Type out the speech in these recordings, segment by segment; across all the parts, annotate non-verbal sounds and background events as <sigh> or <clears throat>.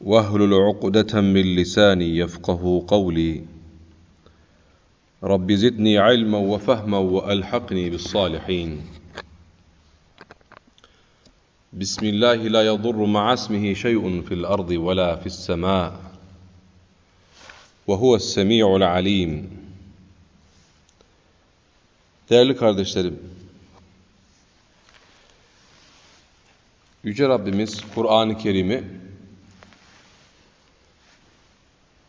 واهلل عقدة من لساني يفقه قولي. رب زدني علما وفهما وألحقني بالصالحين. بسم الله لا يضر مع اسمه شيء في الأرض ولا في السماء. وهو السميع العليم. Değerli kardeşlerim, Yüce Rabbimiz Kur'an-ı Kerim'i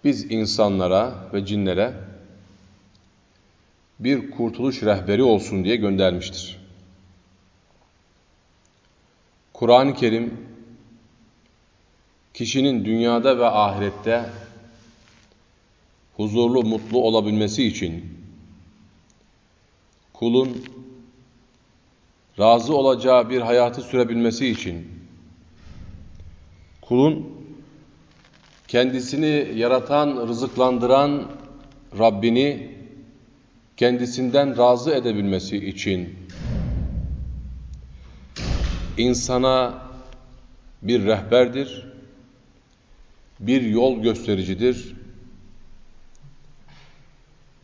biz insanlara ve cinlere bir kurtuluş rehberi olsun diye göndermiştir. Kur'an-ı Kerim kişinin dünyada ve ahirette huzurlu, mutlu olabilmesi için kulun razı olacağı bir hayatı sürebilmesi için kulun kendisini yaratan, rızıklandıran Rabbini kendisinden razı edebilmesi için insana bir rehberdir, bir yol göstericidir,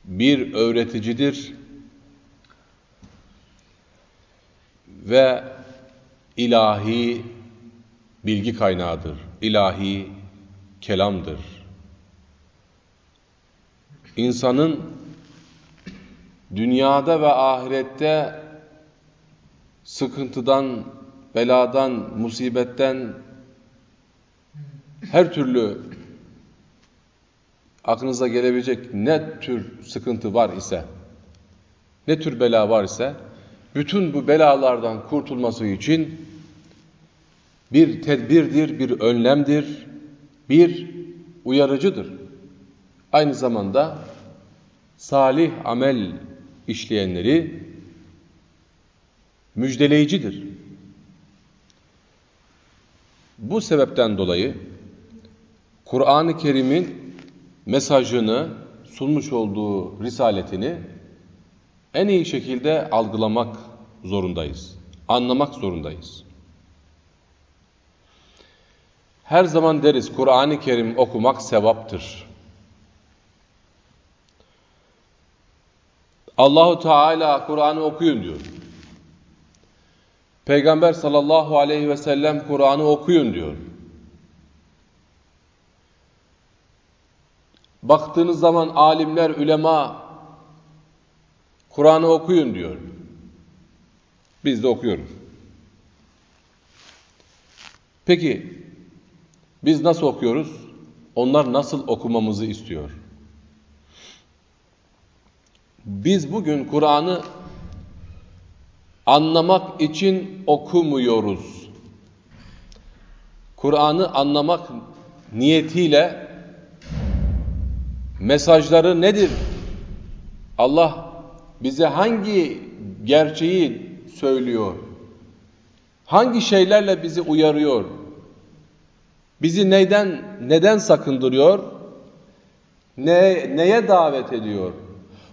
bir öğreticidir ve ilahi bilgi kaynağıdır, ilahi kelamdır. İnsanın dünyada ve ahirette sıkıntıdan, beladan, musibetten her türlü aklınıza gelebilecek ne tür sıkıntı var ise, ne tür bela var ise, bütün bu belalardan kurtulması için bir tedbirdir, bir önlemdir, bir uyarıcıdır. Aynı zamanda salih amel işleyenleri müjdeleyicidir. Bu sebepten dolayı Kur'an-ı Kerim'in mesajını, sunmuş olduğu risaletini en iyi şekilde algılamak zorundayız. Anlamak zorundayız. Her zaman deriz Kur'an-ı Kerim okumak sevaptır. Allahu Teala Kur'an'ı okuyun diyor. Peygamber sallallahu aleyhi ve sellem Kur'an'ı okuyun diyor. Baktığınız zaman alimler, ulema Kur'an'ı okuyun diyor. Biz de okuyoruz. Peki biz nasıl okuyoruz? Onlar nasıl okumamızı istiyor? Biz bugün Kur'an'ı anlamak için okumuyoruz. Kur'an'ı anlamak niyetiyle mesajları nedir? Allah bize hangi gerçeği söylüyor? Hangi şeylerle bizi uyarıyor? Bizi neyden neden sakındırıyor? Ne neye davet ediyor?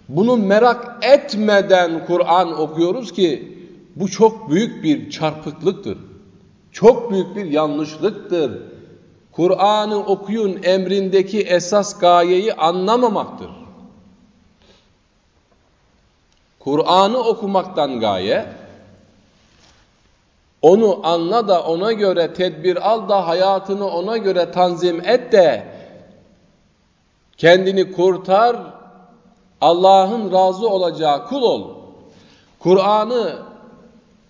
Bunu merak etmeden Kur'an okuyoruz ki bu çok büyük bir çarpıklıktır. Çok büyük bir yanlışlıktır. Kur'an'ı okuyun emrindeki esas gayeyi anlamamaktır. Kur'an'ı okumaktan gaye, onu anla da ona göre tedbir al da hayatını ona göre tanzim et de kendini kurtar, Allah'ın razı olacağı kul ol. Kur'an'ı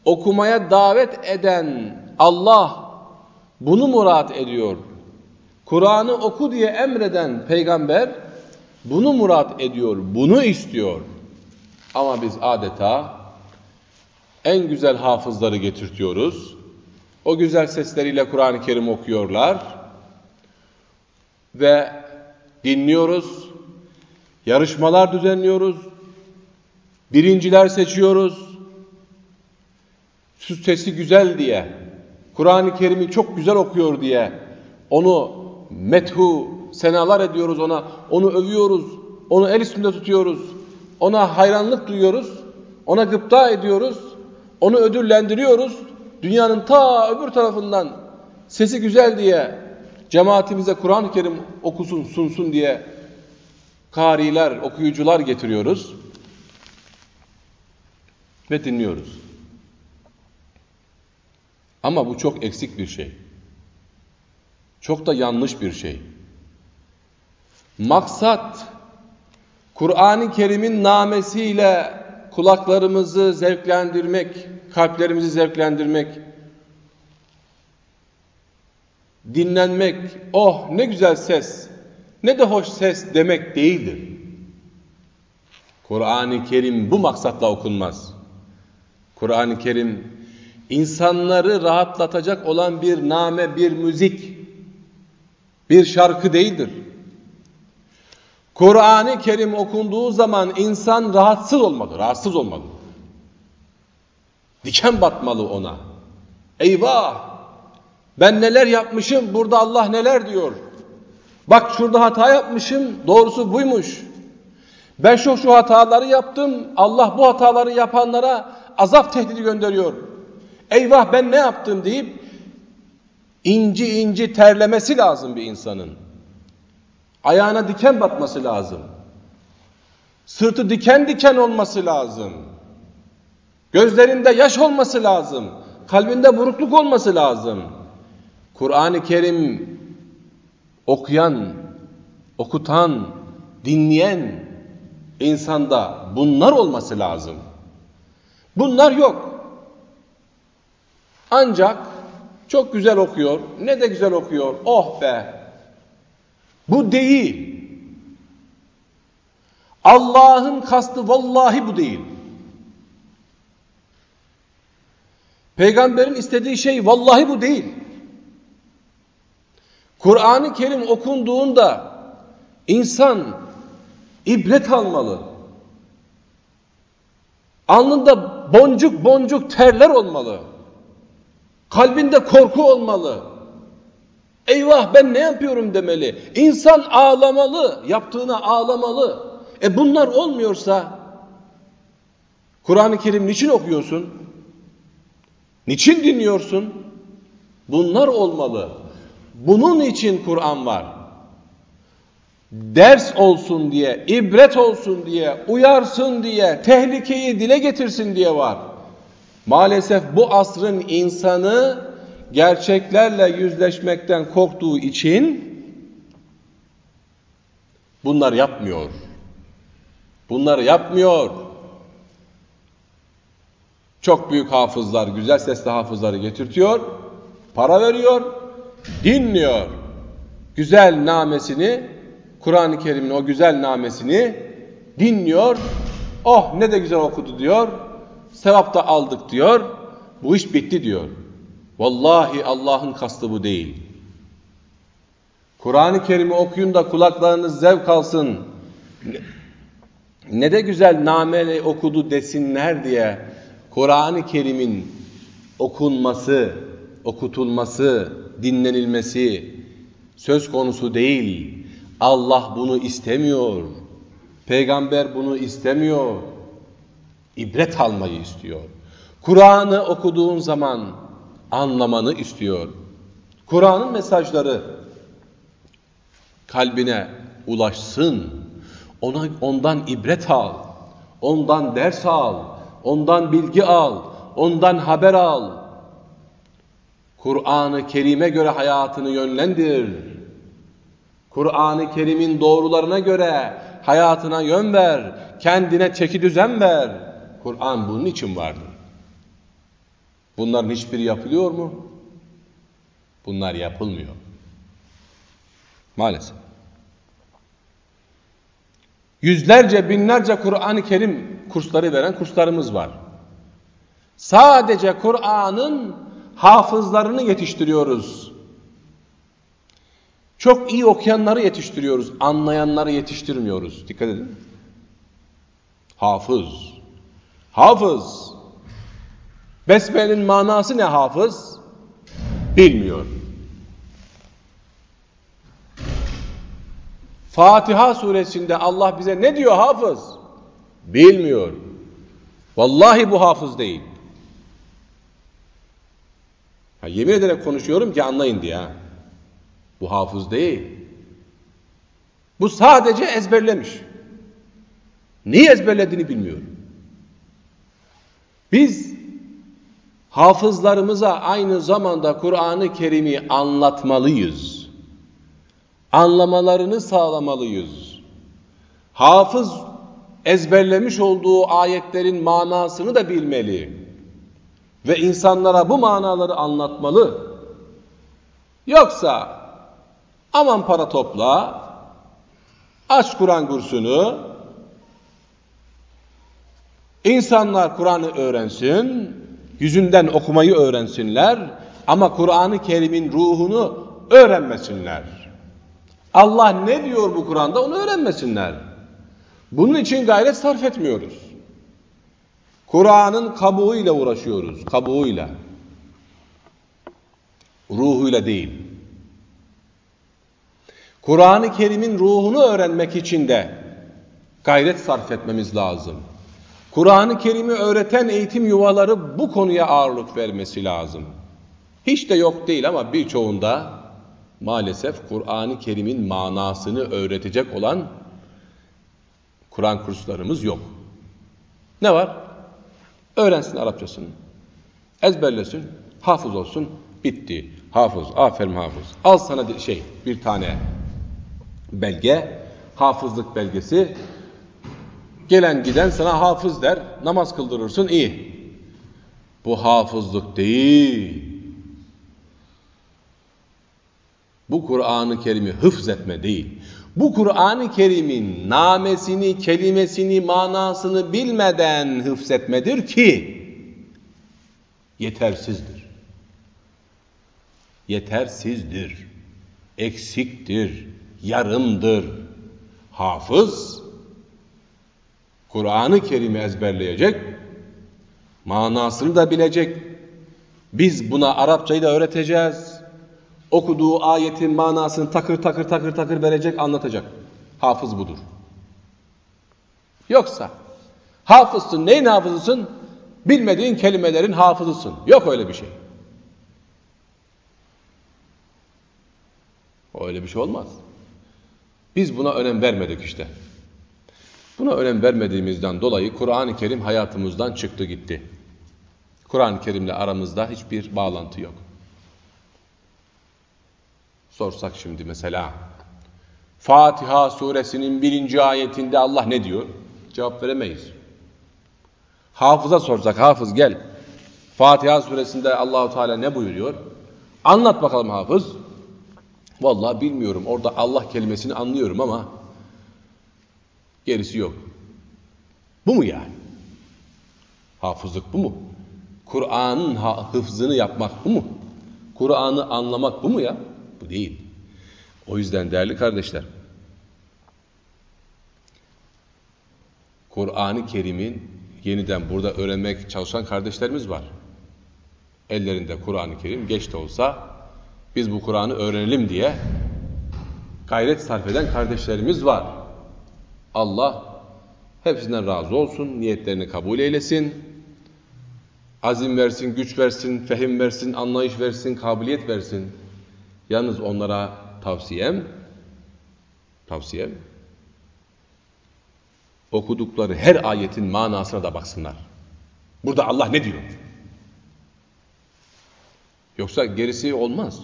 okumaya davet eden Allah bunu murat ediyor. Kur'an'ı oku diye emreden peygamber bunu murat ediyor, bunu istiyor. Ama biz adeta en güzel hafızları getirtiyoruz. O güzel sesleriyle Kur'an-ı Kerim okuyorlar. Ve dinliyoruz. Yarışmalar düzenliyoruz. Birinciler seçiyoruz. Sesi güzel diye, Kur'an-ı Kerim'i çok güzel okuyor diye onu methu, senalar ediyoruz ona, onu övüyoruz, onu el üstünde tutuyoruz, ona hayranlık duyuyoruz, ona gıpta ediyoruz, onu ödüllendiriyoruz. Dünyanın ta öbür tarafından sesi güzel diye cemaatimize Kur'an-ı Kerim okusun, sunsun diye kariler, okuyucular getiriyoruz ve dinliyoruz. Ama bu çok eksik bir şey. Çok da yanlış bir şey. Maksat Kur'an-ı Kerim'in namesiyle kulaklarımızı zevklendirmek, kalplerimizi zevklendirmek, dinlenmek, oh ne güzel ses, ne de hoş ses demek değildir. Kur'an-ı Kerim bu maksatla okunmaz. Kur'an-ı Kerim insanları rahatlatacak olan bir name, bir müzik, bir şarkı değildir. Kur'an-ı Kerim okunduğu zaman insan rahatsız olmalı, rahatsız olmalı. Diken batmalı ona. Eyvah! Ben neler yapmışım, burada Allah neler diyor. Bak şurada hata yapmışım, doğrusu buymuş. Ben şu şu hataları yaptım, Allah bu hataları yapanlara azap tehdidi gönderiyor. Eyvah ben ne yaptım deyip inci inci terlemesi lazım bir insanın. Ayağına diken batması lazım. Sırtı diken diken olması lazım. Gözlerinde yaş olması lazım. Kalbinde burukluk olması lazım. Kur'an-ı Kerim okuyan, okutan, dinleyen insanda bunlar olması lazım. Bunlar yok. Ancak çok güzel okuyor, ne de güzel okuyor, oh be. Bu değil. Allah'ın kastı vallahi bu değil. Peygamberin istediği şey vallahi bu değil. Kur'an-ı Kerim okunduğunda insan ibret almalı. Alnında boncuk boncuk terler olmalı. Kalbinde korku olmalı. Eyvah ben ne yapıyorum demeli. İnsan ağlamalı, yaptığına ağlamalı. E bunlar olmuyorsa Kur'an-ı Kerim niçin okuyorsun? Niçin dinliyorsun? Bunlar olmalı. Bunun için Kur'an var. Ders olsun diye, ibret olsun diye, uyarsın diye, tehlikeyi dile getirsin diye var. Maalesef bu asrın insanı gerçeklerle yüzleşmekten korktuğu için bunlar yapmıyor. Bunları yapmıyor. Çok büyük hafızlar, güzel sesli hafızları getirtiyor, para veriyor, dinliyor. Güzel namesini, Kur'an-ı Kerim'in o güzel namesini dinliyor. Oh ne de güzel okudu diyor. Sevap da aldık diyor. Bu iş bitti diyor. Vallahi Allah'ın kastı bu değil. Kur'an-ı Kerim'i okuyun da kulaklarınız zevk alsın. Ne de güzel nameli okudu desinler diye Kur'an-ı Kerim'in okunması, okutulması, dinlenilmesi söz konusu değil. Allah bunu istemiyor. Peygamber bunu istemiyor. İbret almayı istiyor. Kur'an'ı okuduğun zaman anlamanı istiyor. Kur'an'ın mesajları kalbine ulaşsın. Ona ondan ibret al. Ondan ders al. Ondan bilgi al. Ondan haber al. Kur'an-ı Kerim'e göre hayatını yönlendir. Kur'an-ı Kerim'in doğrularına göre hayatına yön ver. Kendine çeki düzen ver. Kur'an bunun için vardır. Bunların hiçbiri yapılıyor mu? Bunlar yapılmıyor. Maalesef. Yüzlerce, binlerce Kur'an-ı Kerim kursları veren kurslarımız var. Sadece Kur'an'ın hafızlarını yetiştiriyoruz. Çok iyi okuyanları yetiştiriyoruz, anlayanları yetiştirmiyoruz. Dikkat edin. Hafız. Hafız. Besmele'nin manası ne hafız? Bilmiyor. Fatiha suresinde Allah bize ne diyor hafız? Bilmiyor. Vallahi bu hafız değil. Ha, yemin ederek konuşuyorum ki anlayın diye. Bu hafız değil. Bu sadece ezberlemiş. Niye ezberlediğini bilmiyor. Biz hafızlarımıza aynı zamanda Kur'an-ı Kerim'i anlatmalıyız. Anlamalarını sağlamalıyız. Hafız ezberlemiş olduğu ayetlerin manasını da bilmeli. Ve insanlara bu manaları anlatmalı. Yoksa aman para topla, aç Kur'an kursunu, insanlar Kur'an'ı öğrensin, yüzünden okumayı öğrensinler ama Kur'an-ı Kerim'in ruhunu öğrenmesinler. Allah ne diyor bu Kur'an'da onu öğrenmesinler. Bunun için gayret sarf etmiyoruz. Kur'an'ın kabuğuyla uğraşıyoruz, kabuğuyla. Ruhuyla değil. Kur'an-ı Kerim'in ruhunu öğrenmek için de gayret sarf etmemiz lazım. Kur'an-ı Kerim'i öğreten eğitim yuvaları bu konuya ağırlık vermesi lazım. Hiç de yok değil ama birçoğunda maalesef Kur'an-ı Kerim'in manasını öğretecek olan Kur'an kurslarımız yok. Ne var? Öğrensin Arapçasını. Ezberlesin, hafız olsun, bitti. Hafız, aferin hafız. Al sana şey, bir tane belge, hafızlık belgesi. Gelen giden sana hafız der, namaz kıldırırsın, iyi. Bu hafızlık değil. Bu Kur'an-ı Kerim'i hıfz etme değil. Bu Kur'an-ı Kerim'in namesini, kelimesini, manasını bilmeden hıfz etmedir ki yetersizdir. Yetersizdir. Eksiktir. Yarımdır. Hafız Kur'an-ı Kerim'i ezberleyecek, manasını da bilecek. Biz buna Arapçayı da öğreteceğiz. Okuduğu ayetin manasını takır takır takır takır verecek, anlatacak. Hafız budur. Yoksa hafızsın, neyin hafızısın? Bilmediğin kelimelerin hafızısın. Yok öyle bir şey. Öyle bir şey olmaz. Biz buna önem vermedik işte. Buna önem vermediğimizden dolayı Kur'an-ı Kerim hayatımızdan çıktı gitti. Kur'an-ı Kerim'le aramızda hiçbir bağlantı yok. Sorsak şimdi mesela Fatiha suresinin birinci ayetinde Allah ne diyor? Cevap veremeyiz. Hafıza sorsak, hafız gel. Fatiha suresinde Allahu Teala ne buyuruyor? Anlat bakalım hafız. Vallahi bilmiyorum. Orada Allah kelimesini anlıyorum ama gerisi yok. Bu mu yani? Hafızlık bu mu? Kur'an'ın hıfzını yapmak bu mu? Kur'an'ı anlamak bu mu ya? Bu değil. O yüzden değerli kardeşler, Kur'an-ı Kerim'in yeniden burada öğrenmek çalışan kardeşlerimiz var. Ellerinde Kur'an-ı Kerim geç de olsa biz bu Kur'an'ı öğrenelim diye gayret sarf eden kardeşlerimiz var. Allah hepsinden razı olsun, niyetlerini kabul eylesin. Azim versin, güç versin, fehim versin, anlayış versin, kabiliyet versin. Yalnız onlara tavsiyem, tavsiyem, okudukları her ayetin manasına da baksınlar. Burada Allah ne diyor? Yoksa gerisi olmaz.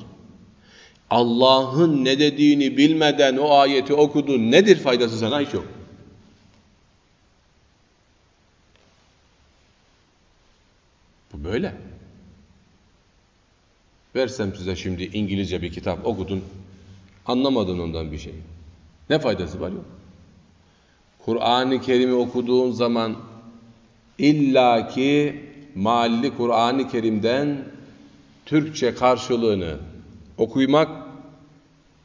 Allah'ın ne dediğini bilmeden o ayeti okudun nedir faydası sana? Hiç yok. Bu böyle. Versem size şimdi İngilizce bir kitap okudun, anlamadın ondan bir şey. Ne faydası var yok. Kur'an-ı Kerim'i okuduğun zaman illaki mahalli Kur'an-ı Kerim'den Türkçe karşılığını okuymak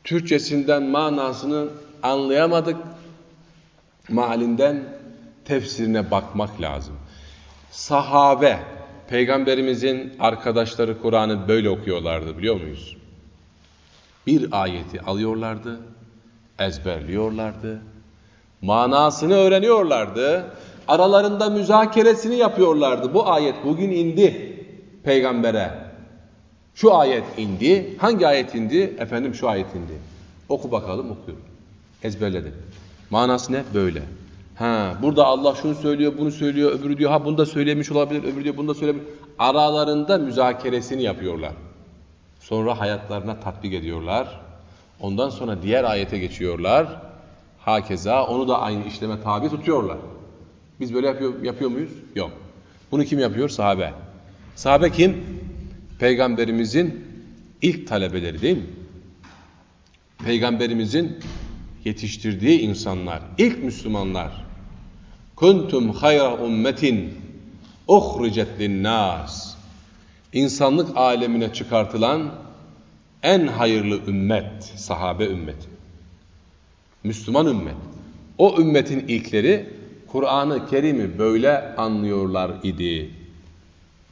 Türkçesinden manasını anlayamadık. Malinden tefsirine bakmak lazım. Sahabe, peygamberimizin arkadaşları Kur'an'ı böyle okuyorlardı biliyor muyuz? Bir ayeti alıyorlardı, ezberliyorlardı, manasını öğreniyorlardı, aralarında müzakeresini yapıyorlardı. Bu ayet bugün indi peygambere. Şu ayet indi. Hangi ayet indi? Efendim şu ayet indi. Oku bakalım okuyorum. Ezberledim. Manası ne? Böyle. Ha, burada Allah şunu söylüyor, bunu söylüyor, öbürü diyor, ha bunu da söylemiş olabilir, öbürü diyor, bunu da söylemiş. Aralarında müzakeresini yapıyorlar. Sonra hayatlarına tatbik ediyorlar. Ondan sonra diğer ayete geçiyorlar. Hakeza onu da aynı işleme tabi tutuyorlar. Biz böyle yapıyor, yapıyor muyuz? Yok. Bunu kim yapıyor? Sahabe. Sahabe kim? Peygamberimizin ilk talebeleri değil mi? Peygamberimizin yetiştirdiği insanlar, ilk Müslümanlar. Kuntum hayra ummetin uhricet linnas. İnsanlık alemine çıkartılan en hayırlı ümmet, sahabe ümmeti. Müslüman ümmet. O ümmetin ilkleri Kur'an-ı Kerim'i böyle anlıyorlar idi.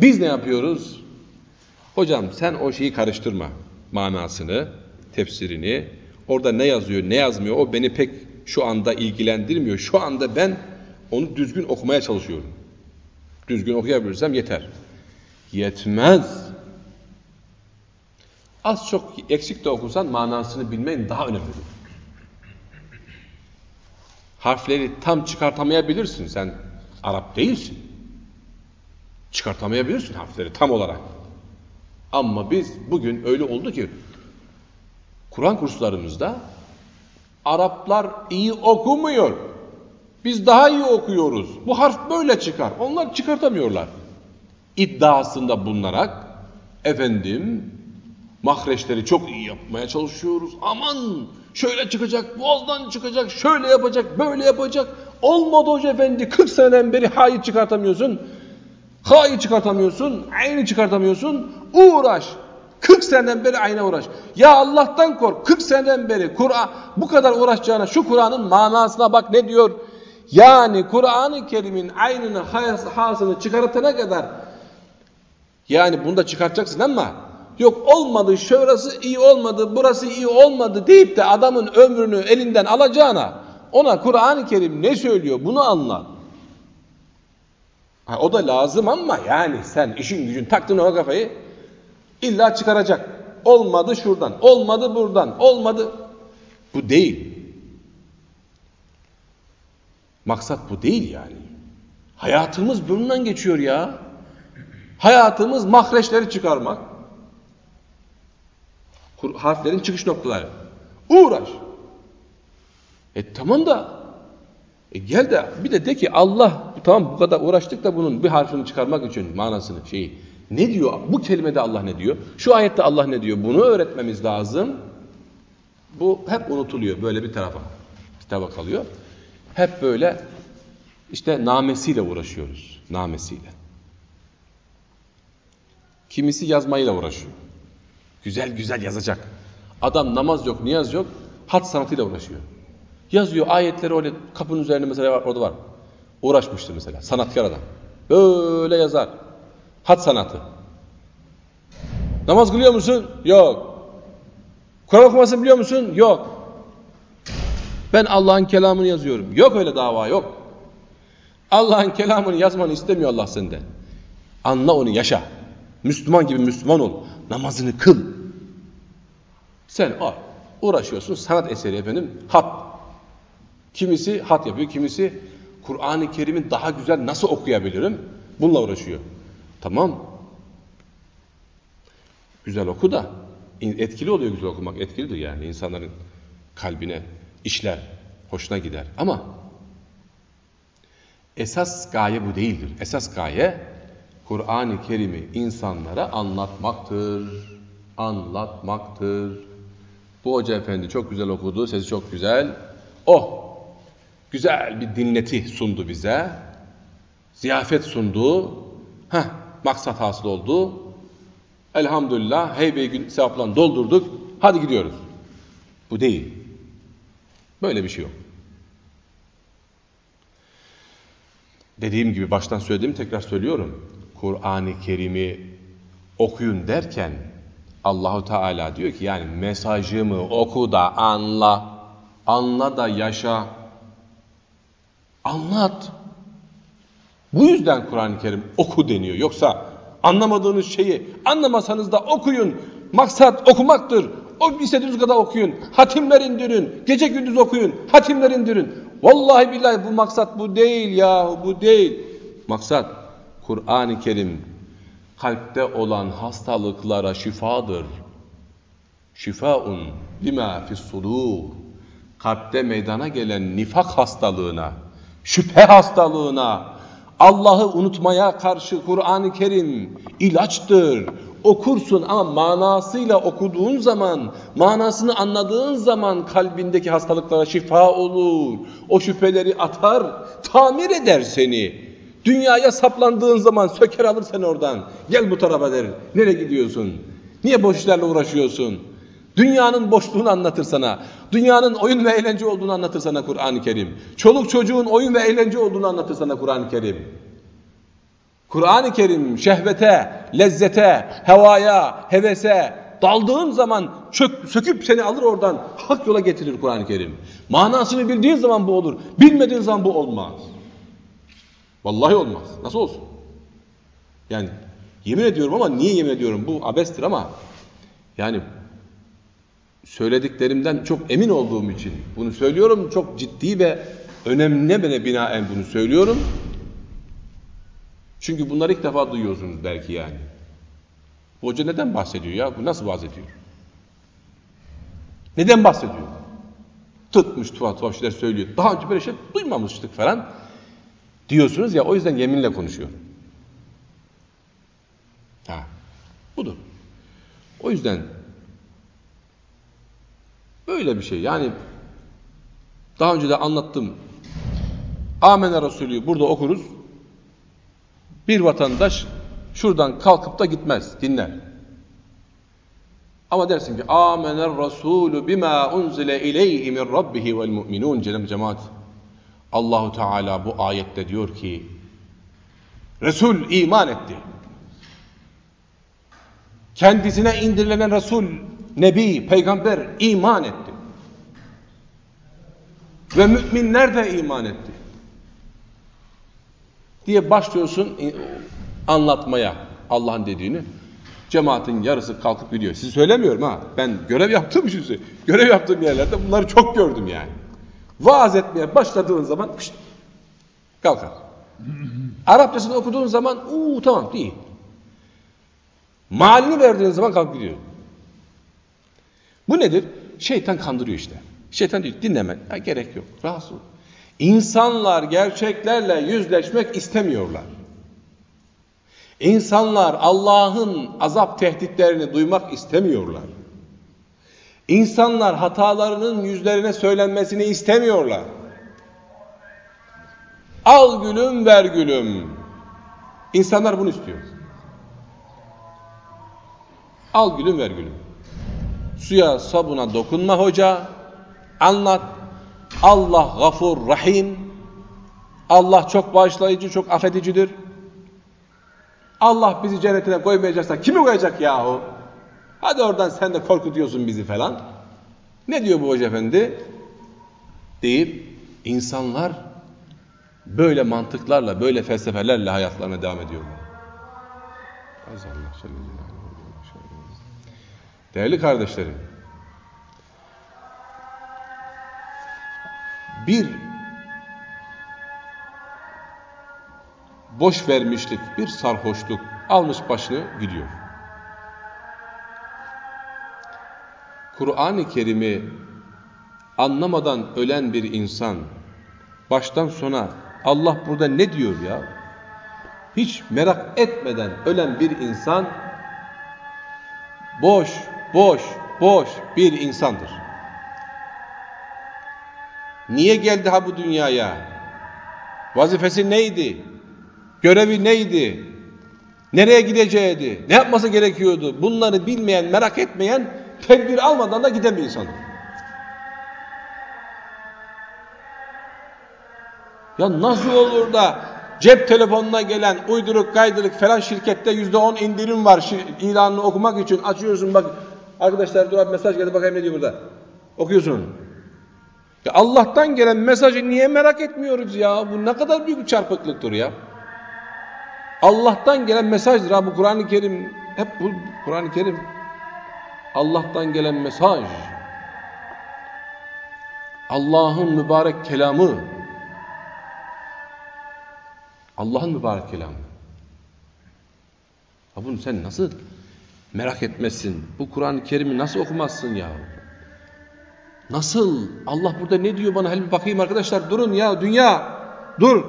Biz ne yapıyoruz? Hocam sen o şeyi karıştırma manasını, tefsirini. Orada ne yazıyor, ne yazmıyor o beni pek şu anda ilgilendirmiyor. Şu anda ben onu düzgün okumaya çalışıyorum. Düzgün okuyabilirsem yeter. Yetmez. Az çok eksik de okusan manasını bilmeyin daha önemlidir. Harfleri tam çıkartamayabilirsin. Sen Arap değilsin. Çıkartamayabilirsin harfleri tam olarak. Ama biz bugün öyle oldu ki Kur'an kurslarımızda Araplar iyi okumuyor. Biz daha iyi okuyoruz. Bu harf böyle çıkar. Onlar çıkartamıyorlar. İddiasında bulunarak efendim mahreçleri çok iyi yapmaya çalışıyoruz. Aman şöyle çıkacak, boğazdan çıkacak, şöyle yapacak, böyle yapacak. Olmadı hoca efendi 40 seneden beri ha'yı çıkartamıyorsun. Ha'yı çıkartamıyorsun, aynı çıkartamıyorsun. Uğraş. 40 seneden beri aynı uğraş. Ya Allah'tan kork. 40 seneden beri Kur'an bu kadar uğraşacağına şu Kur'an'ın manasına bak ne diyor? Yani Kur'an-ı Kerim'in aynını hasını çıkartana kadar yani bunu da çıkartacaksın ama yok olmadı şurası iyi olmadı burası iyi olmadı deyip de adamın ömrünü elinden alacağına ona Kur'an-ı Kerim ne söylüyor bunu anla. Ha, o da lazım ama yani sen işin gücün taktın o kafayı illa çıkaracak. Olmadı şuradan, olmadı buradan, olmadı. Bu değil. Maksat bu değil yani. Hayatımız bundan geçiyor ya. Hayatımız mahreçleri çıkarmak. Harflerin çıkış noktaları. Uğraş. E tamam da e gel de bir de de ki Allah tamam bu kadar uğraştık da bunun bir harfini çıkarmak için manasını şeyi. Ne diyor? Bu kelimede Allah ne diyor? Şu ayette Allah ne diyor? Bunu öğretmemiz lazım. Bu hep unutuluyor böyle bir tarafa. Kitaba kalıyor. Hep böyle işte namesiyle uğraşıyoruz. Namesiyle. Kimisi yazmayla uğraşıyor. Güzel güzel yazacak. Adam namaz yok, niyaz yok, hat sanatıyla uğraşıyor. Yazıyor ayetleri öyle kapının üzerinde mesela var, orada var. Uğraşmıştır mesela sanatkar adam. Böyle yazar. Hat sanatı. Namaz kılıyor musun? Yok. Kur'an okumasını biliyor musun? Yok. Ben Allah'ın kelamını yazıyorum. Yok öyle dava yok. Allah'ın kelamını yazmanı istemiyor Allah senden. Anla onu yaşa. Müslüman gibi Müslüman ol. Namazını kıl. Sen o uğraşıyorsun sanat eseri efendim hat. Kimisi hat yapıyor, kimisi Kur'an-ı Kerim'in daha güzel nasıl okuyabilirim? Bununla uğraşıyor. Tamam. Güzel oku da etkili oluyor güzel okumak. Etkilidir yani insanların kalbine işler, hoşuna gider. Ama esas gaye bu değildir. Esas gaye Kur'an-ı Kerim'i insanlara anlatmaktır. Anlatmaktır. Bu hoca efendi çok güzel okudu, sesi çok güzel. Oh, güzel bir dinleti sundu bize. Ziyafet sundu. Heh, maksat hasıl oldu. Elhamdülillah heybeyi sevapla doldurduk. Hadi gidiyoruz. Bu değil. Böyle bir şey yok. Dediğim gibi baştan söylediğim tekrar söylüyorum. Kur'an-ı Kerim'i okuyun derken Allahu Teala diyor ki yani mesajımı oku da anla. Anla da yaşa. Anlat. Bu yüzden Kur'an-ı Kerim oku deniyor. Yoksa anlamadığınız şeyi anlamasanız da okuyun. Maksat okumaktır. O istediğiniz kadar okuyun. Hatimler indirin. Gece gündüz okuyun. Hatimler indirin. Vallahi billahi bu maksat bu değil ya. Bu değil. Maksat Kur'an-ı Kerim kalpte olan hastalıklara şifadır. Şifaun lima fis sudur. Kalpte meydana gelen nifak hastalığına, şüphe hastalığına, Allah'ı unutmaya karşı Kur'an-ı Kerim ilaçtır. Okursun ama manasıyla okuduğun zaman, manasını anladığın zaman kalbindeki hastalıklara şifa olur. O şüpheleri atar, tamir eder seni. Dünyaya saplandığın zaman söker alır seni oradan. Gel bu tarafa der. Nereye gidiyorsun? Niye boş işlerle uğraşıyorsun? Dünyanın boşluğunu anlatır sana. Dünyanın oyun ve eğlence olduğunu anlatır sana Kur'an-ı Kerim. Çoluk çocuğun oyun ve eğlence olduğunu anlatır sana Kur'an-ı Kerim. Kur'an-ı Kerim şehvete, lezzete, hevaya, hevese daldığın zaman çök, söküp seni alır oradan hak yola getirir Kur'an-ı Kerim. Manasını bildiğin zaman bu olur. Bilmediğin zaman bu olmaz. Vallahi olmaz. Nasıl olsun? Yani yemin ediyorum ama niye yemin ediyorum? Bu abestir ama yani söylediklerimden çok emin olduğum için bunu söylüyorum. Çok ciddi ve önemli binaen bunu söylüyorum. Çünkü bunları ilk defa duyuyorsunuz belki yani. Hoca neden bahsediyor ya? Bu nasıl bahsediyor? Neden bahsediyor? Tutmuş tuhaf tuhaf şeyler söylüyor. Daha önce böyle şey duymamıştık falan. Diyorsunuz ya o yüzden yeminle konuşuyor. Ha, budur. O yüzden böyle bir şey. Yani daha önce de anlattım. Amene Resulü burada okuruz. Bir vatandaş şuradan kalkıp da gitmez, dinler. Ama dersin ki amener rasulü bima unzile ileyhi min rabbihi vel mu'minun cenab cemaat. Allahu Teala bu ayette diyor ki Resul iman etti. Kendisine indirilenen Resul, Nebi, Peygamber iman etti. Ve müminler de iman etti diye başlıyorsun anlatmaya Allah'ın dediğini. Cemaatin yarısı kalkıp gidiyor. Sizi söylemiyorum ha. Ben görev yaptığım için görev yaptığım yerlerde bunları çok gördüm yani. Vaaz etmeye başladığın zaman pişt, kalkar. Arapçasını okuduğun zaman uuu tamam değil. Malini verdiğin zaman kalkıp gidiyor. Bu nedir? Şeytan kandırıyor işte. Şeytan diyor dinleme. Ha, gerek yok. Rahatsız ol. İnsanlar gerçeklerle yüzleşmek istemiyorlar. İnsanlar Allah'ın azap tehditlerini duymak istemiyorlar. İnsanlar hatalarının yüzlerine söylenmesini istemiyorlar. Al gülüm ver gülüm. İnsanlar bunu istiyor. Al gülüm ver gülüm. Suya sabuna dokunma hoca. Anlat. Allah gafur rahim. Allah çok bağışlayıcı, çok affedicidir. Allah bizi cennetine koymayacaksa kimi koyacak yahu? Hadi oradan sen de korkutuyorsun bizi falan. Ne diyor bu hoca efendi? Deyip insanlar böyle mantıklarla, böyle felsefelerle hayatlarına devam ediyorlar. Değerli kardeşlerim, bir boş vermişlik, bir sarhoşluk almış başını gidiyor. Kur'an-ı Kerim'i anlamadan ölen bir insan baştan sona Allah burada ne diyor ya? Hiç merak etmeden ölen bir insan boş, boş, boş bir insandır. Niye geldi ha bu dünyaya? Vazifesi neydi? Görevi neydi? Nereye gideceğiydi? Ne yapması gerekiyordu? Bunları bilmeyen, merak etmeyen, tedbir almadan da giden bir insandır. Ya nasıl olur da cep telefonuna gelen uyduruk kaydırık falan şirkette yüzde on indirim var ilanını okumak için açıyorsun bak arkadaşlar dur abi mesaj geldi bakayım ne diyor burada. Okuyorsun ya Allah'tan gelen mesajı niye merak etmiyoruz ya? Bu ne kadar büyük bir çarpıklıktır ya. Allah'tan gelen mesajdır ha bu Kur'an-ı Kerim. Hep bu Kur'an-ı Kerim. Allah'tan gelen mesaj. Allah'ın mübarek kelamı. Allah'ın mübarek kelamı. Ha bunu sen nasıl merak etmezsin? Bu Kur'an-ı Kerim'i nasıl okumazsın ya? Nasıl? Allah burada ne diyor bana? Hele bakayım arkadaşlar durun ya dünya. Dur.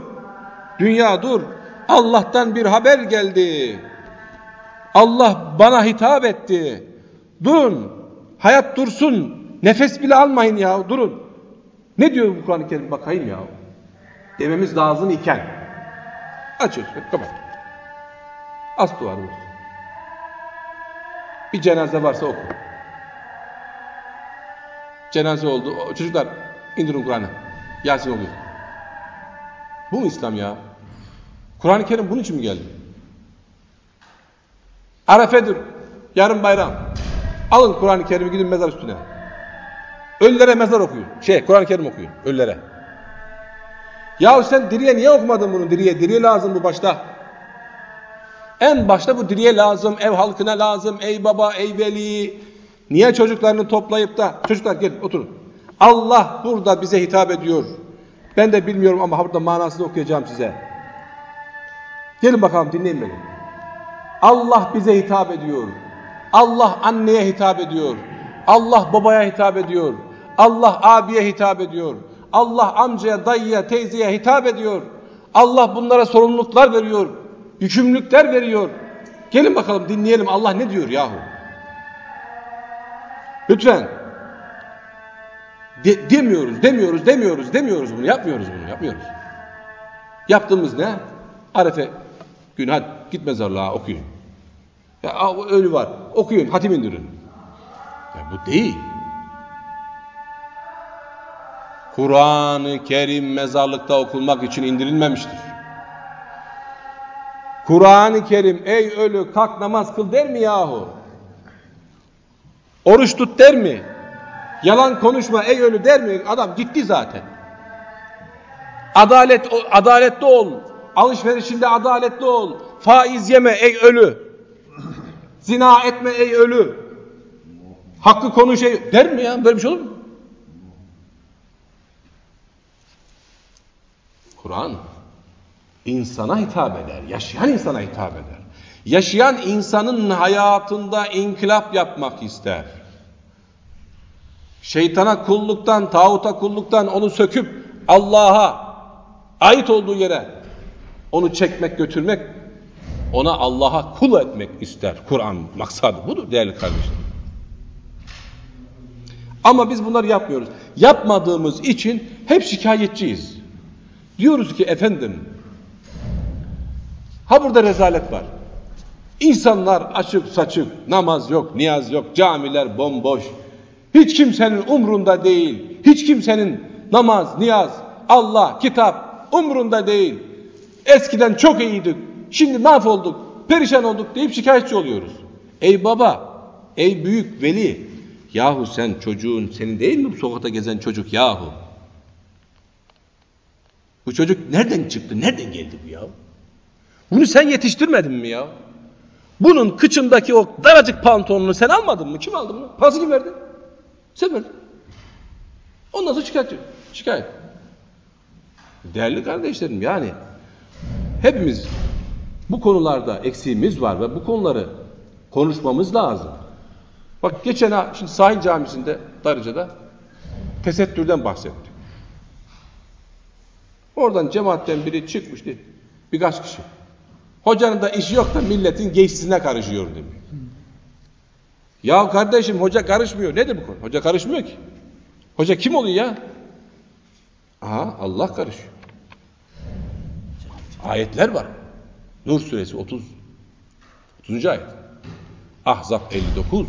Dünya dur. Allah'tan bir haber geldi. Allah bana hitap etti. Durun. Hayat dursun. Nefes bile almayın ya. Durun. Ne diyor bu Kur'an-ı Kerim? Bakayım ya. Dememiz lazım iken. Açıyorsun, kapat. As duvarı vur. Bir cenaze varsa oku. Cenaze oldu. Çocuklar indirin Kur'an'ı. Yasin oluyor. Bu mu İslam ya? Kur'an-ı Kerim bunun için mi geldi? Arefedir. Yarın bayram. Alın Kur'an-ı Kerim'i gidin mezar üstüne. Ölülere mezar okuyun. Şey Kur'an-ı Kerim okuyun. Ölülere. Ya sen diriye niye okumadın bunu diriye? Diriye lazım bu başta. En başta bu diriye lazım, ev halkına lazım, ey baba, ey veli. Niye çocuklarını toplayıp da, çocuklar gel oturun. Allah burada bize hitap ediyor. Ben de bilmiyorum ama burada manasını okuyacağım size. Gelin bakalım dinleyin beni. Allah bize hitap ediyor. Allah anneye hitap ediyor. Allah babaya hitap ediyor. Allah abiye hitap ediyor. Allah amcaya, dayıya, teyzeye hitap ediyor. Allah bunlara sorumluluklar veriyor. Yükümlülükler veriyor. Gelin bakalım dinleyelim Allah ne diyor yahu. Lütfen. De, demiyoruz, demiyoruz, demiyoruz, demiyoruz bunu. Yapmıyoruz bunu, yapmıyoruz. Yaptığımız ne? Arefe günü hadi git mezarlığa okuyun. Ya ölü var. Okuyun, hatim indirin. Ya bu değil. Kur'an-ı Kerim mezarlıkta okunmak için indirilmemiştir. Kur'an-ı Kerim ey ölü kalk namaz kıl der mi yahu? Oruç tut der mi? Yalan konuşma ey ölü der mi? Adam gitti zaten. Adalet adaletli ol. Alışverişinde adaletli ol. Faiz yeme ey ölü. Zina etme ey ölü. Hakkı konuş ey der mi ya? Böyle bir şey olur mu? Kur'an insana hitap eder, yaşayan insana hitap eder. Yaşayan insanın hayatında inkılap yapmak ister. Şeytana kulluktan, tağuta kulluktan onu söküp Allah'a ait olduğu yere onu çekmek, götürmek, ona Allah'a kul etmek ister. Kur'an maksadı budur değerli kardeşlerim. Ama biz bunları yapmıyoruz. Yapmadığımız için hep şikayetçiyiz. Diyoruz ki efendim ha burada rezalet var. İnsanlar açık saçık, namaz yok, niyaz yok, camiler bomboş. Hiç kimsenin umrunda değil. Hiç kimsenin namaz, niyaz, Allah, kitap umrunda değil. Eskiden çok iyiydik. Şimdi mahvolduk, perişan olduk deyip şikayetçi oluyoruz. Ey baba, ey büyük veli. Yahu sen çocuğun, senin değil mi bu sokakta gezen çocuk yahu? Bu çocuk nereden çıktı? Nereden geldi bu ya? Bunu sen yetiştirmedin mi ya? Bunun kıçındaki o daracık pantolonunu sen almadın mı? Kim aldı bunu? Parası kim verdi? Sen verdin. Ondan sonra şikayet Şikayet. Değerli kardeşlerim yani hepimiz bu konularda eksiğimiz var ve bu konuları konuşmamız lazım. Bak geçen şimdi sahil camisinde Darıca'da tesettürden bahsettik. Oradan cemaatten biri çıkmıştı. Birkaç kişi. Hocanın da işi yok da milletin geçsine karışıyor demiş. Ya kardeşim hoca karışmıyor. Nedir bu konu? Hoca karışmıyor ki. Hoca kim oluyor ya? Aha Allah karışıyor. Ayetler var. Nur suresi 30. 30. ayet. Ahzab 59.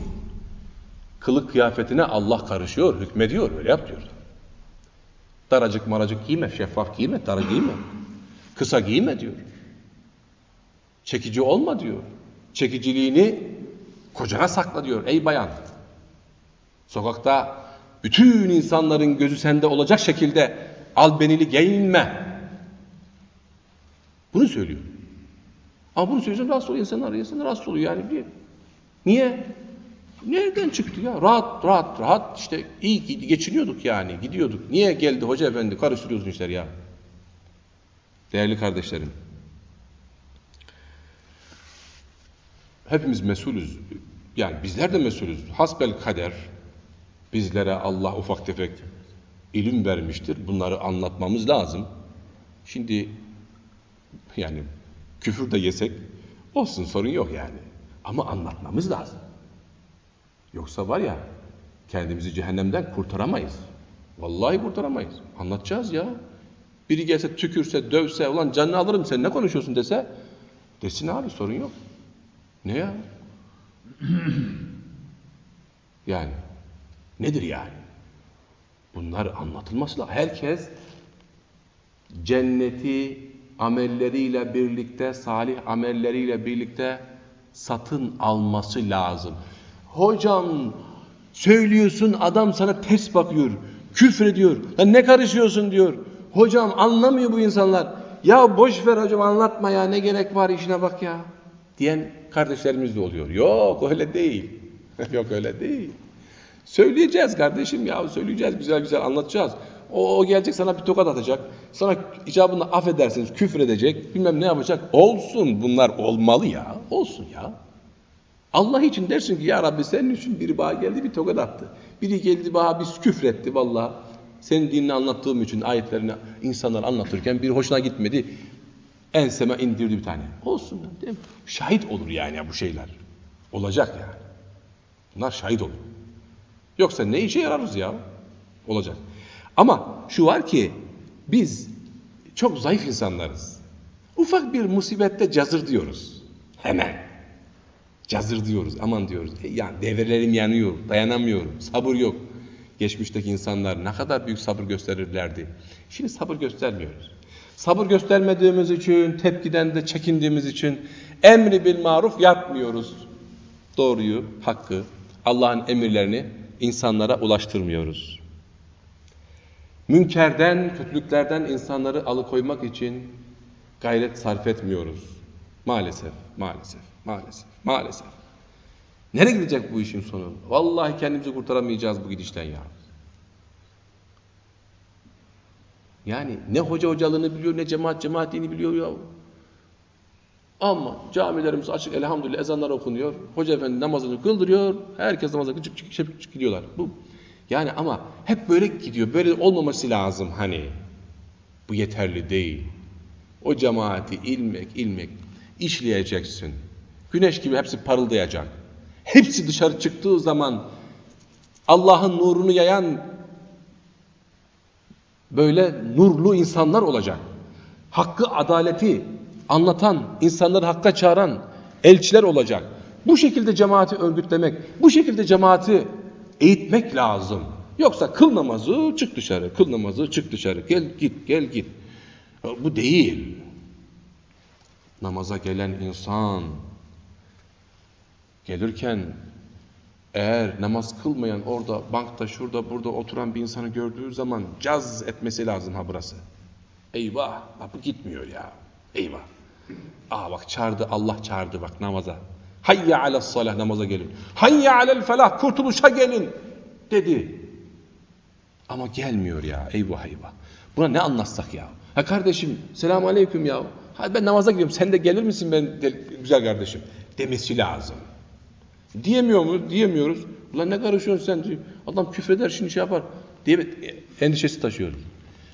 Kılık kıyafetine Allah karışıyor, hükmediyor. Öyle yap diyor. Daracık maracık giyme, şeffaf giyme, dar giyme. Kısa giyme diyor. Çekici olma diyor. Çekiciliğini kocana sakla diyor ey bayan. Sokakta bütün insanların gözü sende olacak şekilde albenili giyinme. Bunu söylüyor. Ama bunu söylüyorsun rahatsız oluyor insanlar. İnsanlar rahatsız oluyor yani. Niye? Niye? Nereden çıktı ya? Rahat rahat rahat işte iyi geçiniyorduk yani gidiyorduk. Niye geldi hoca efendi karıştırıyorsun işler ya? Değerli kardeşlerim. Hepimiz mesulüz. Yani bizler de mesulüz. Hasbel kader. Bizlere Allah ufak tefek ilim vermiştir. Bunları anlatmamız lazım. Şimdi yani küfür de yesek olsun sorun yok yani. Ama anlatmamız lazım. Yoksa var ya kendimizi cehennemden kurtaramayız. Vallahi kurtaramayız. Anlatacağız ya. Biri gelse tükürse, dövse, ulan canını alırım sen ne konuşuyorsun dese desin abi sorun yok. Ne ya? <clears throat> yani nedir yani? Bunlar anlatılması lazım. Herkes cenneti amelleriyle birlikte, salih amelleriyle birlikte satın alması lazım. Hocam söylüyorsun adam sana ters bakıyor, küfür ediyor. Lan ne karışıyorsun diyor. Hocam anlamıyor bu insanlar. Ya boş ver hocam anlatma ya ne gerek var işine bak ya. Diyen kardeşlerimiz de oluyor. Yok öyle değil. <laughs> Yok öyle değil. Söyleyeceğiz kardeşim ya söyleyeceğiz güzel güzel anlatacağız. O, o gelecek sana bir tokat atacak. Sana icabında affedersiniz küfür edecek. Bilmem ne yapacak. Olsun bunlar olmalı ya. Olsun ya. Allah için dersin ki ya Rabbi senin için biri bana geldi bir tokat attı. Biri geldi bana bir küfretti vallahi. Senin dinini anlattığım için ayetlerini insanlar anlatırken bir hoşuna gitmedi. Enseme indirdi bir tane. Olsun. Değil mi? Şahit olur yani bu şeyler. Olacak yani. Bunlar şahit olur. Yoksa ne işe yararız ya? Olacak. Ama şu var ki biz çok zayıf insanlarız. Ufak bir musibette cazır diyoruz. Hemen. Cazır diyoruz. Aman diyoruz. E, yani devrelerim yanıyor. Dayanamıyorum. Sabır yok. Geçmişteki insanlar ne kadar büyük sabır gösterirlerdi. Şimdi sabır göstermiyoruz. Sabır göstermediğimiz için, tepkiden de çekindiğimiz için emri bil maruf yapmıyoruz. Doğruyu, hakkı, Allah'ın emirlerini insanlara ulaştırmıyoruz. Münkerden, kötülüklerden insanları alıkoymak için gayret sarf etmiyoruz. Maalesef, maalesef, maalesef, maalesef. Nereye gidecek bu işin sonu? Vallahi kendimizi kurtaramayacağız bu gidişten ya. Yani ne hoca hocalığını biliyor ne cemaat cemaatliğini biliyor ya. Ama camilerimiz açık elhamdülillah ezanlar okunuyor. Hoca efendi namazını kıldırıyor. Herkes namaza çık çık çık, çık gidiyorlar. Bu yani ama hep böyle gidiyor. Böyle olmaması lazım hani. Bu yeterli değil. O cemaati ilmek ilmek işleyeceksin. Güneş gibi hepsi parıldayacak. Hepsi dışarı çıktığı zaman Allah'ın nurunu yayan böyle nurlu insanlar olacak. Hakkı, adaleti anlatan, insanları hakka çağıran elçiler olacak. Bu şekilde cemaati örgütlemek, bu şekilde cemaati eğitmek lazım. Yoksa kıl namazı çık dışarı, kıl namazı çık dışarı, gel git, gel git. Bu değil. Namaza gelen insan gelirken eğer namaz kılmayan orada bankta şurada burada oturan bir insanı gördüğü zaman caz etmesi lazım ha burası. Eyvah bu gitmiyor ya. Eyvah. Aa bak çağırdı Allah çağırdı bak namaza. Hayya alel salah namaza gelin. Hayya alel felah kurtuluşa gelin dedi. Ama gelmiyor ya eyvah eyvah. Buna ne anlatsak ya? Ha kardeşim selamun aleyküm ya. Hadi ben namaza gidiyorum sen de gelir misin ben güzel kardeşim demesi lazım. Diyemiyor mu? Diyemiyoruz. Ulan ne karışıyorsun sen. Adam küfreder şimdi şey yapar diye endişesi taşıyoruz.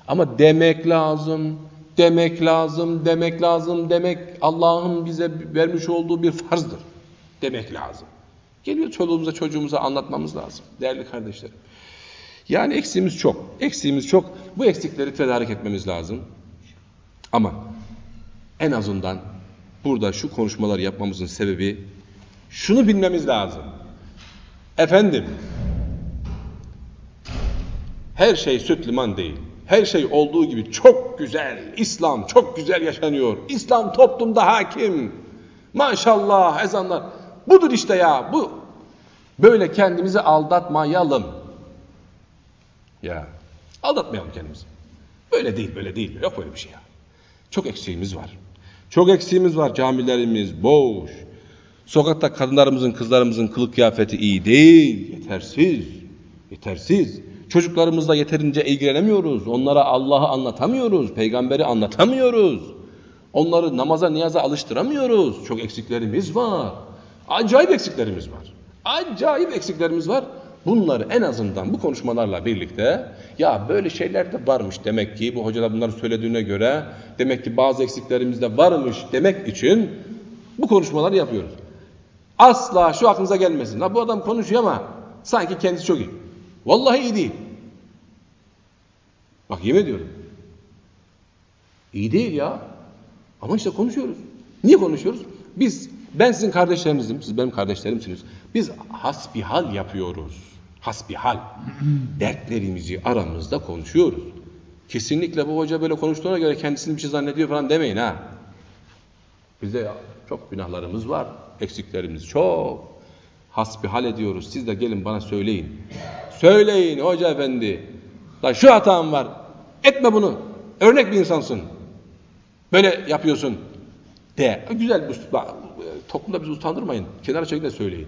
Ama demek lazım, demek lazım, demek lazım, demek Allah'ın bize vermiş olduğu bir farzdır. Demek lazım. Geliyor çoluğumuza çocuğumuza anlatmamız lazım değerli kardeşlerim. Yani eksiğimiz çok. Eksiğimiz çok. Bu eksikleri tedarik etmemiz lazım. Ama en azından burada şu konuşmalar yapmamızın sebebi şunu bilmemiz lazım. Efendim her şey süt liman değil. Her şey olduğu gibi çok güzel. İslam çok güzel yaşanıyor. İslam toplumda hakim. Maşallah ezanlar. Budur işte ya bu. Böyle kendimizi aldatmayalım. Ya aldatmayalım kendimizi. Böyle değil böyle değil. Yok böyle bir şey ya. Çok eksiğimiz var. Çok eksiğimiz var. Camilerimiz boş. Sokakta kadınlarımızın, kızlarımızın kılık kıyafeti iyi değil. Yetersiz. Yetersiz. Çocuklarımızla yeterince ilgilenemiyoruz. Onlara Allah'ı anlatamıyoruz. Peygamberi anlatamıyoruz. Onları namaza, niyaza alıştıramıyoruz. Çok eksiklerimiz var. Acayip eksiklerimiz var. Acayip eksiklerimiz var. Bunları en azından bu konuşmalarla birlikte ya böyle şeyler de varmış demek ki bu hocalar bunları söylediğine göre demek ki bazı eksiklerimiz de varmış demek için bu konuşmaları yapıyoruz. Asla şu aklınıza gelmesin. Ha bu adam konuşuyor ama sanki kendisi çok iyi. Vallahi iyi değil. Bak yemin ediyorum. İyi değil ya. Ama işte konuşuyoruz. Niye konuşuyoruz? Biz, ben sizin kardeşlerinizim, siz benim kardeşlerimsiniz. Biz hasbihal yapıyoruz. Hasbihal. <clears throat> Dertlerimizi aramızda konuşuyoruz. Kesinlikle bu hoca böyle konuştuğuna göre kendisini bir şey zannediyor falan demeyin ha. Bize çok günahlarımız var. Eksiklerimiz çok. Hasbihal ediyoruz. Siz de gelin bana söyleyin. Söyleyin hoca efendi. Da şu hatam var. Etme bunu. Örnek bir insansın. Böyle yapıyorsun. De. Güzel bak, toplumda bizi utandırmayın. Kenara çekin de söyleyin.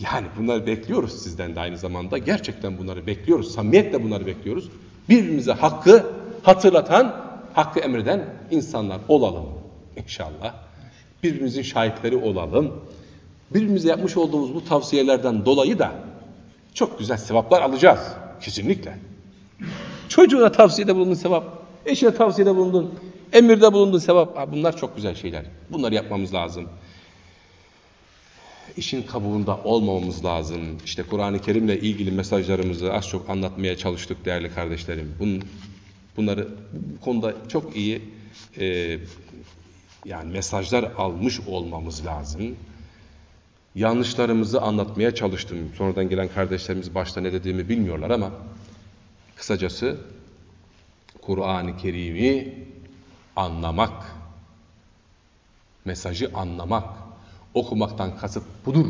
Yani bunları bekliyoruz sizden de aynı zamanda. Gerçekten bunları bekliyoruz. Samimiyetle bunları bekliyoruz. Birbirimize hakkı hatırlatan, hakkı emreden insanlar olalım inşallah. Birbirimizin şahitleri olalım. Birbirimize yapmış olduğumuz bu tavsiyelerden dolayı da çok güzel sevaplar alacağız. Kesinlikle. Çocuğuna tavsiyede bulundun sevap. Eşine tavsiyede bulundun. Emirde bulundun sevap. Bunlar çok güzel şeyler. Bunları yapmamız lazım. İşin kabuğunda olmamamız lazım. İşte Kur'an-ı Kerim'le ilgili mesajlarımızı az çok anlatmaya çalıştık değerli kardeşlerim. Bun, bunları bu konuda çok iyi e, yani mesajlar almış olmamız lazım. Yanlışlarımızı anlatmaya çalıştım. Sonradan gelen kardeşlerimiz başta ne dediğimi bilmiyorlar ama kısacası Kur'an-ı Kerim'i anlamak, mesajı anlamak, okumaktan kasıt budur.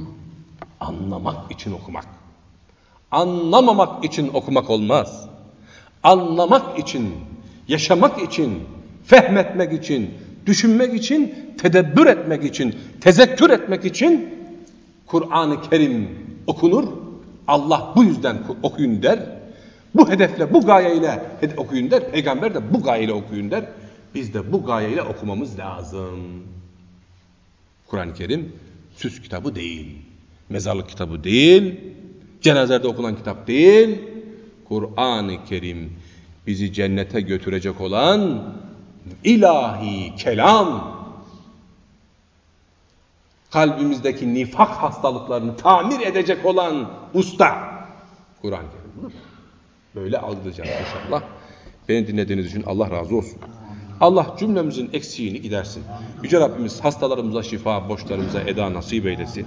Anlamak için okumak. Anlamamak için okumak olmaz. Anlamak için, yaşamak için, fehmetmek için, düşünmek için, tedebbür etmek için, tezekkür etmek için Kur'an-ı Kerim okunur. Allah bu yüzden okuyun der. Bu hedefle, bu gayeyle okuyun der. Peygamber de bu gayeyle okuyun der. Biz de bu gayeyle okumamız lazım. Kur'an-ı Kerim süs kitabı değil. Mezarlık kitabı değil. Cenazelerde okunan kitap değil. Kur'an-ı Kerim bizi cennete götürecek olan ilahi kelam kalbimizdeki nifak hastalıklarını tamir edecek olan usta Kur'an-ı Kerim. Böyle algılayacağız inşallah. Beni dinlediğiniz için Allah razı olsun. Allah cümlemizin eksiğini gidersin. Yüce Rabbimiz hastalarımıza şifa, borçlarımıza eda nasip eylesin.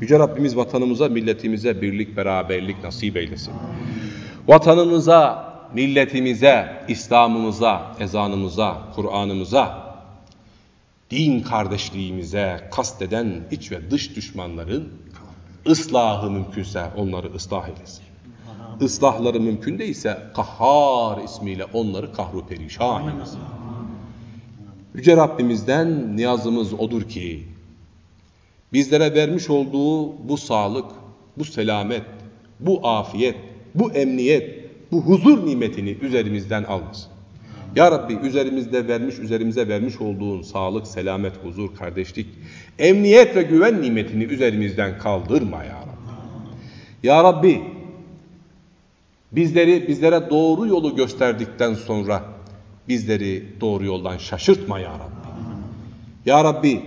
Yüce Rabbimiz vatanımıza, milletimize birlik, beraberlik nasip eylesin. Vatanımıza, milletimize, İslam'ımıza, ezanımıza, Kur'an'ımıza, din kardeşliğimize kasteden iç ve dış düşmanların ıslahı mümkünse onları ıslah eylesin. Islahları mümkün değilse Kahhar ismiyle onları kahru perişan eylesin. Yüce Rabbimizden niyazımız odur ki bizlere vermiş olduğu bu sağlık, bu selamet, bu afiyet, bu emniyet, bu huzur nimetini üzerimizden almasın. Ya Rabbi üzerimizde vermiş, üzerimize vermiş olduğun sağlık, selamet, huzur, kardeşlik, emniyet ve güven nimetini üzerimizden kaldırma ya Rabbi. Ya Rabbi bizleri bizlere doğru yolu gösterdikten sonra bizleri doğru yoldan şaşırtma ya Rabbi. Ya Rabbi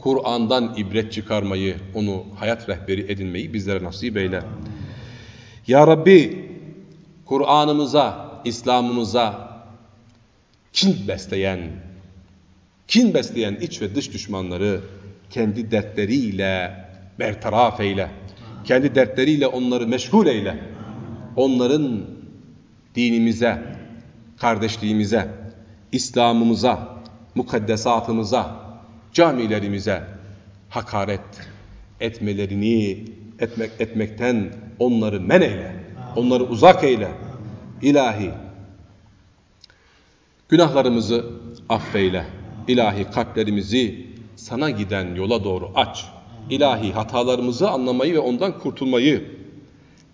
Kur'an'dan ibret çıkarmayı, onu hayat rehberi edinmeyi bizlere nasip eyle. Ya Rabbi Kur'an'ımıza, İslam'ımıza kin besleyen, kin besleyen iç ve dış düşmanları kendi dertleriyle bertaraf eyle. Kendi dertleriyle onları meşgul eyle. Onların dinimize, kardeşliğimize, İslam'ımıza, mukaddesatımıza, camilerimize hakaret etmelerini etmek etmekten onları men eyle. Onları uzak eyle. İlahi günahlarımızı affeyle. İlahi kalplerimizi sana giden yola doğru aç. İlahi hatalarımızı anlamayı ve ondan kurtulmayı,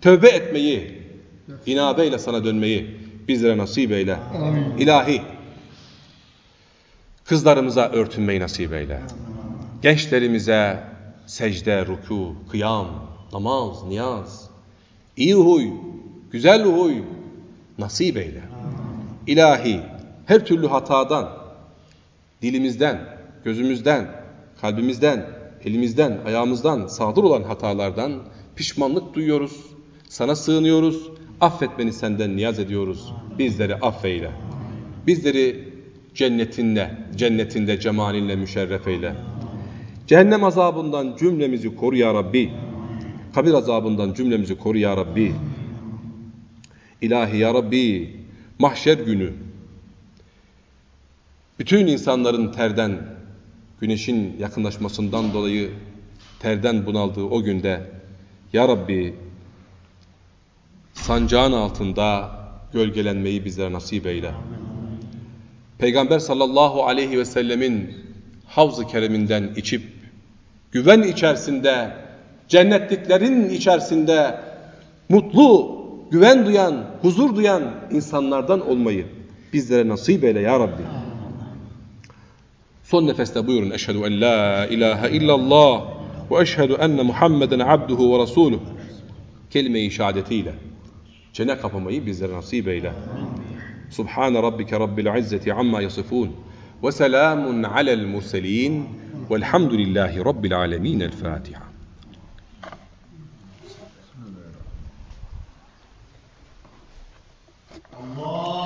tövbe etmeyi, inabeyle sana dönmeyi bizlere nasip eyle. Amin. İlahi kızlarımıza örtünmeyi nasip eyle. Gençlerimize secde, ruku, kıyam, namaz, niyaz, iyi huy, güzel huy nasip eyle. İlahi her türlü hatadan, dilimizden, gözümüzden, kalbimizden, elimizden, ayağımızdan sadır olan hatalardan pişmanlık duyuyoruz. Sana sığınıyoruz. Affetmeni senden niyaz ediyoruz. Bizleri affeyle. Bizleri cennetinle, cennetinde cemalinle müşerref eyle. Cehennem azabından cümlemizi koru ya Rabbi. Kabir azabından cümlemizi koru ya Rabbi. İlahi ya Rabbi, mahşer günü bütün insanların terden, güneşin yakınlaşmasından dolayı terden bunaldığı o günde Ya Rabbi sancağın altında gölgelenmeyi bizlere nasip eyle. Peygamber sallallahu aleyhi ve sellemin havz-ı kereminden içip güven içerisinde, cennetliklerin içerisinde mutlu, güven duyan, huzur duyan insanlardan olmayı bizlere nasip eyle ya Rabbi. Son nefeste buyurun. Eşhedü en la ilahe illallah ve eşhedü enne Muhammeden abduhu ve resuluh. Kelime-i şehadetiyle cene kapamayı bizlere nasip eyle. Subhane rabbike rabbil izzeti amma yasifun ve selamun alel murselin velhamdülillahi rabbil alemin. El Fatiha. Allah.